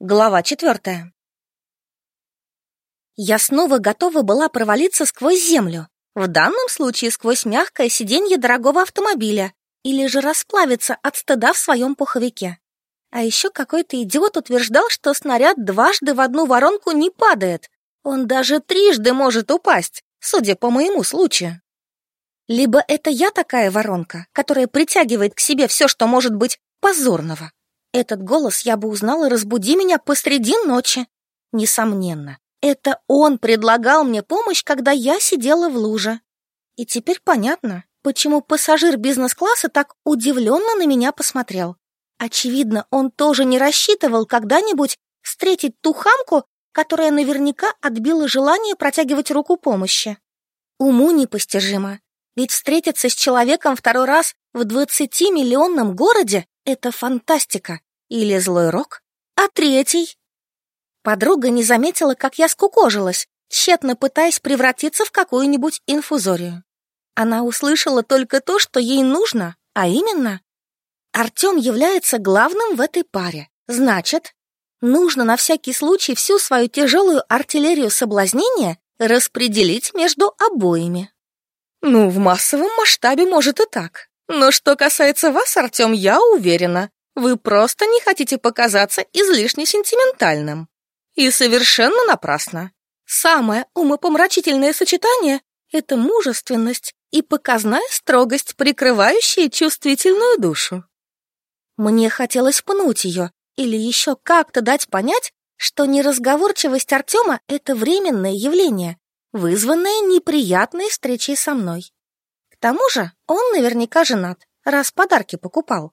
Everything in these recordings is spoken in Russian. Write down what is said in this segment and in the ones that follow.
Глава четвертая. Я снова готова была провалиться сквозь землю, в данном случае сквозь мягкое сиденье дорогого автомобиля, или же расплавиться от стыда в своем пуховике. А еще какой-то идиот утверждал, что снаряд дважды в одну воронку не падает. Он даже трижды может упасть, судя по моему случаю. Либо это я такая воронка, которая притягивает к себе все, что может быть позорного, этот голос я бы узнала, разбуди меня посреди ночи. Несомненно, это он предлагал мне помощь, когда я сидела в луже. И теперь понятно, почему пассажир бизнес-класса так удивленно на меня посмотрел. Очевидно, он тоже не рассчитывал когда-нибудь встретить ту хамку, которая наверняка отбила желание протягивать руку помощи. Уму непостижимо, ведь встретиться с человеком второй раз в двадцатимиллионном городе это фантастика или злой рок, а третий... Подруга не заметила, как я скукожилась, тщетно пытаясь превратиться в какую-нибудь инфузорию. Она услышала только то, что ей нужно, а именно... Артем является главным в этой паре. Значит, нужно на всякий случай всю свою тяжелую артиллерию соблазнения распределить между обоими. Ну, в массовом масштабе может и так. Но что касается вас, Артем, я уверена, вы просто не хотите показаться излишне сентиментальным. И совершенно напрасно. Самое умопомрачительное сочетание — это мужественность и показная строгость, прикрывающая чувствительную душу. Мне хотелось пнуть ее или еще как-то дать понять, что неразговорчивость Артема — это временное явление, вызванное неприятной встречей со мной. Тому же он наверняка женат, раз подарки покупал.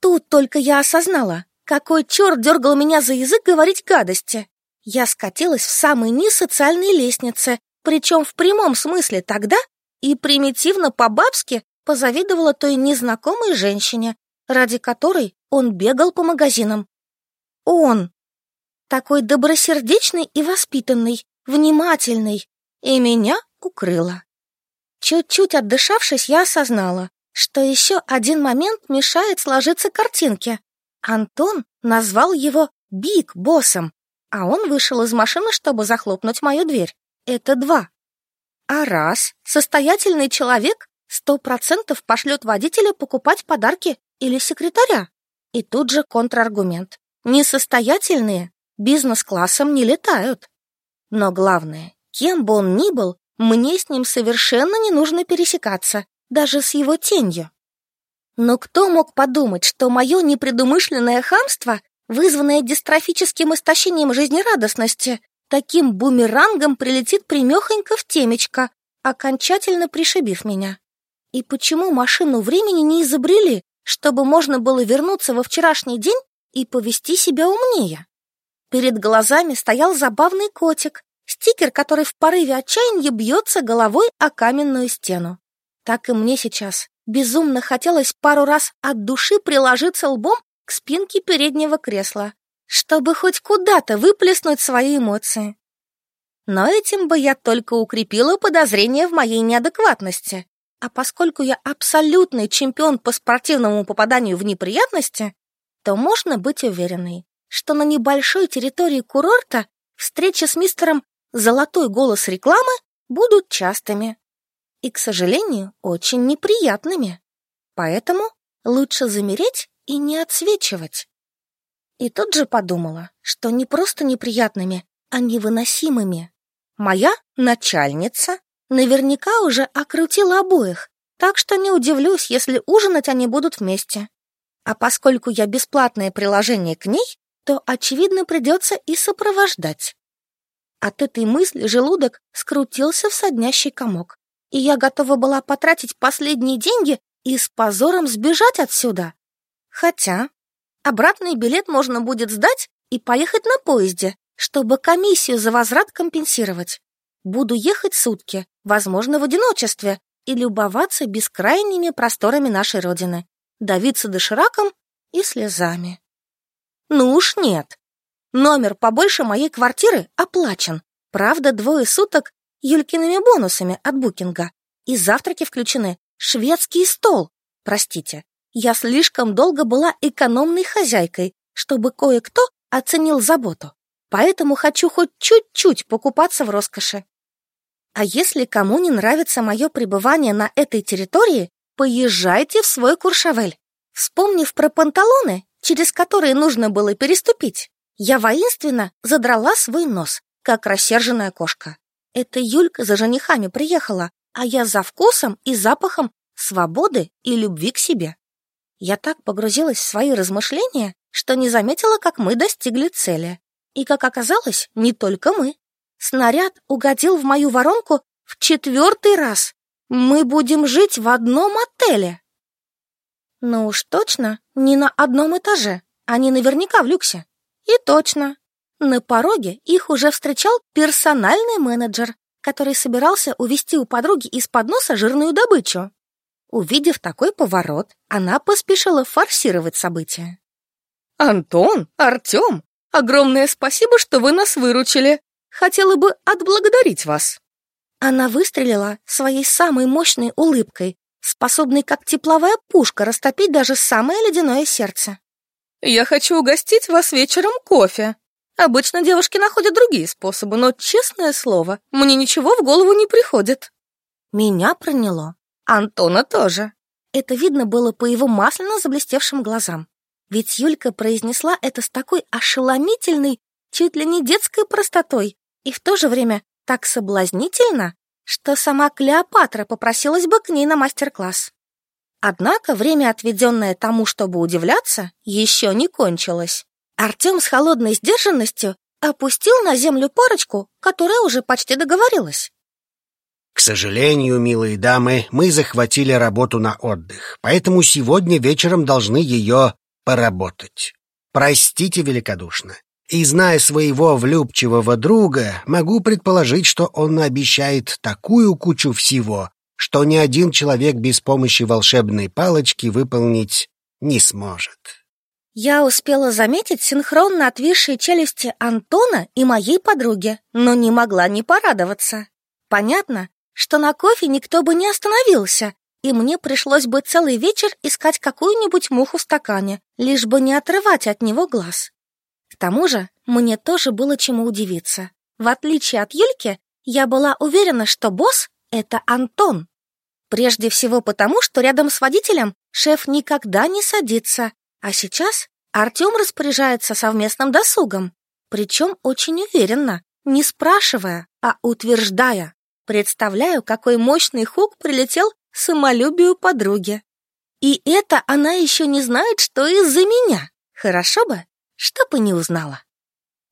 Тут только я осознала, какой черт дергал меня за язык говорить гадости. Я скатилась в самый низ социальной лестницы, причем в прямом смысле тогда и примитивно по-бабски позавидовала той незнакомой женщине, ради которой он бегал по магазинам. Он! Такой добросердечный и воспитанный, внимательный, и меня укрыло. Чуть-чуть отдышавшись, я осознала, что еще один момент мешает сложиться картинке. Антон назвал его Биг боссом, а он вышел из машины, чтобы захлопнуть мою дверь. Это два. А раз состоятельный человек сто процентов пошлет водителя покупать подарки или секретаря. И тут же контраргумент. Несостоятельные бизнес-классом не летают. Но главное, кем бы он ни был, мне с ним совершенно не нужно пересекаться, даже с его тенью. Но кто мог подумать, что мое непредумышленное хамство, вызванное дистрофическим истощением жизнерадостности, таким бумерангом прилетит примехонько в темечко, окончательно пришибив меня? И почему машину времени не изобрели, чтобы можно было вернуться во вчерашний день и повести себя умнее? Перед глазами стоял забавный котик, Стикер, который в порыве отчаяния бьется головой о каменную стену. Так и мне сейчас. Безумно хотелось пару раз от души приложиться лбом к спинке переднего кресла, чтобы хоть куда-то выплеснуть свои эмоции. Но этим бы я только укрепила подозрение в моей неадекватности. А поскольку я абсолютный чемпион по спортивному попаданию в неприятности, то можно быть уверенной, что на небольшой территории курорта встреча с мистером золотой голос рекламы будут частыми и, к сожалению, очень неприятными. Поэтому лучше замереть и не отсвечивать. И тут же подумала, что не просто неприятными, а невыносимыми. Моя начальница наверняка уже окрутила обоих, так что не удивлюсь, если ужинать они будут вместе. А поскольку я бесплатное приложение к ней, то, очевидно, придется и сопровождать. От этой мысли желудок скрутился в соднящий комок, и я готова была потратить последние деньги и с позором сбежать отсюда. Хотя обратный билет можно будет сдать и поехать на поезде, чтобы комиссию за возврат компенсировать. Буду ехать сутки, возможно, в одиночестве, и любоваться бескрайними просторами нашей Родины, давиться дошираком и слезами. Ну уж нет, Номер побольше моей квартиры оплачен. Правда, двое суток Юлькиными бонусами от букинга. И завтраки включены. Шведский стол. Простите, я слишком долго была экономной хозяйкой, чтобы кое-кто оценил заботу, поэтому хочу хоть чуть-чуть покупаться в роскоши. А если кому не нравится мое пребывание на этой территории, поезжайте в свой Куршавель. Вспомнив про панталоны, через которые нужно было переступить, я воинственно задрала свой нос, как рассерженная кошка. Это Юлька за женихами приехала, а я за вкусом и запахом свободы и любви к себе. Я так погрузилась в свои размышления, что не заметила, как мы достигли цели. И, как оказалось, не только мы. Снаряд угодил в мою воронку в четвертый раз. Мы будем жить в одном отеле. Ну уж точно не на одном этаже, они наверняка в люксе. И точно. На пороге их уже встречал персональный менеджер, который собирался увести у подруги из-под носа жирную добычу. Увидев такой поворот, она поспешила форсировать события. «Антон, Артем, огромное спасибо, что вы нас выручили. Хотела бы отблагодарить вас». Она выстрелила своей самой мощной улыбкой, способной как тепловая пушка растопить даже самое ледяное сердце. «Я хочу угостить вас вечером кофе. Обычно девушки находят другие способы, но, честное слово, мне ничего в голову не приходит». Меня проняло. Антона тоже. Это видно было по его масляно заблестевшим глазам. Ведь Юлька произнесла это с такой ошеломительной, чуть ли не детской простотой, и в то же время так соблазнительно, что сама Клеопатра попросилась бы к ней на мастер-класс. Однако время, отведенное тому, чтобы удивляться, еще не кончилось. Артем с холодной сдержанностью опустил на землю парочку, которая уже почти договорилась. К сожалению, милые дамы, мы захватили работу на отдых, поэтому сегодня вечером должны ее поработать. Простите великодушно. И зная своего влюбчивого друга, могу предположить, что он обещает такую кучу всего, что ни один человек без помощи волшебной палочки выполнить не сможет. Я успела заметить синхронно отвисшие челюсти Антона и моей подруги, но не могла не порадоваться. Понятно, что на кофе никто бы не остановился, и мне пришлось бы целый вечер искать какую-нибудь муху в стакане, лишь бы не отрывать от него глаз. К тому же мне тоже было чему удивиться. В отличие от Юльки, я была уверена, что босс — это Антон. Прежде всего потому, что рядом с водителем шеф никогда не садится, а сейчас Артем распоряжается совместным досугом, причем очень уверенно, не спрашивая, а утверждая. Представляю, какой мощный хук прилетел самолюбию подруги. И это она еще не знает, что из-за меня. Хорошо бы, чтобы не узнала.